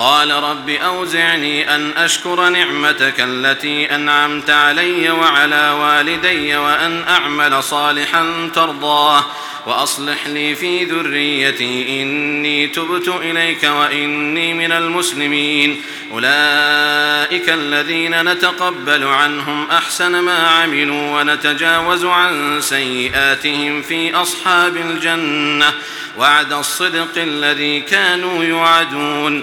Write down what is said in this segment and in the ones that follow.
قال رب أوزعني أن أشكر نعمتك التي أنعمت علي وعلى والدي وأن أعمل صالحا ترضاه وأصلح لي في ذريتي إني تبت إليك وإني من المسلمين أولئك الذين نتقبل عنهم أحسن ما عملوا ونتجاوز عن سيئاتهم في أصحاب الجنة وعد الصدق الذي كانوا يوعدون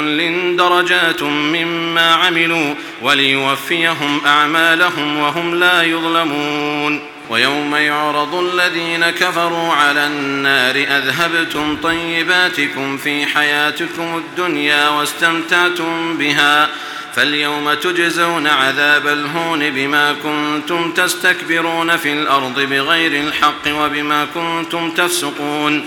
لكل درجات مما عملوا وليوفيهم أعمالهم وهم لا يظلمون ويوم يعرض الذين كفروا على النار أذهبتم طيباتكم في حياتكم الدنيا واستمتعتم بها فاليوم تجزون عذاب الهون بما كنتم تستكبرون في الأرض بغير الحق وبما كنتم تفسقون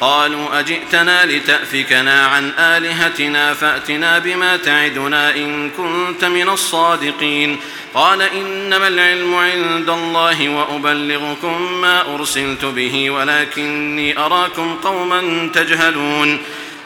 قالوا أجئتنا لتأفكنا عن آلهتنا فأتنا بما تعدنا إن كنت من الصادقين. قال إنما العلم عند الله وأبلغكم ما أرسلت به ولكني أراكم قوما تجهلون.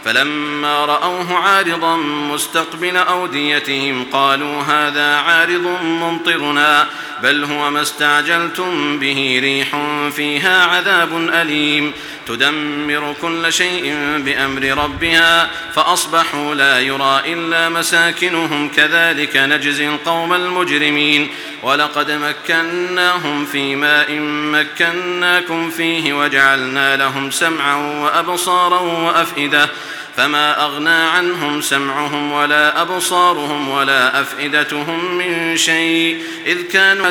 فلما رأوه عارضا مستقبل أوديتهم قالوا هذا عارض ممطرنا. بل هو ما استعجلتم به ريح فيها عذاب أليم. تدمر كل شيء بأمر ربها فأصبحوا لا يرى إلا مساكنهم. كذلك نجزي القوم المجرمين. ولقد مكناهم في ماء مكناكم فيه وجعلنا لهم سمعا وأبصارا وأفئدة. فما أغنى عنهم سمعهم ولا أبصارهم ولا أفئدتهم من شيء. إذ كانوا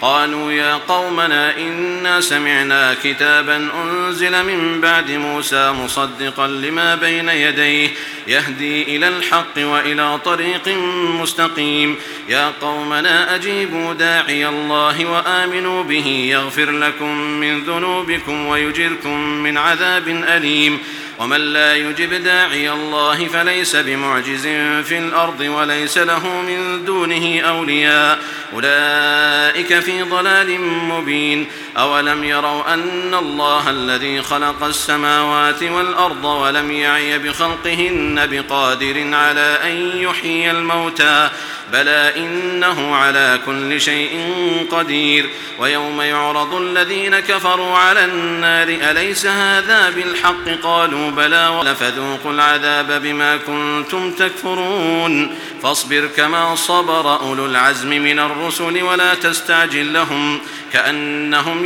قالوا يا قومنا إنا سمعنا كتابا أنزل من بعد موسى مصدقا لما بين يديه يهدي إلى الحق وإلى طريق مستقيم. يا قومنا أجيبوا داعي الله وآمنوا به يغفر لكم من ذنوبكم ويجركم من عذاب أليم. ومن لا يجب داعي الله فليس بمعجز في الأرض وليس له من دونه أولياء. أولئك في ضلال مبين. أولم يروا أن الله الذي خلق السماوات والأرض ولم يعي بخلقهن بقادر على أن يحيي الموتى بلى إنه على كل شيء قدير ويوم يعرض الذين كفروا على النار أليس هذا بالحق قالوا بلى ولفذوقوا العذاب بما كنتم تكفرون فاصبر كما صبر أولو العزم من الرسل ولا تستعجل لهم كأنهم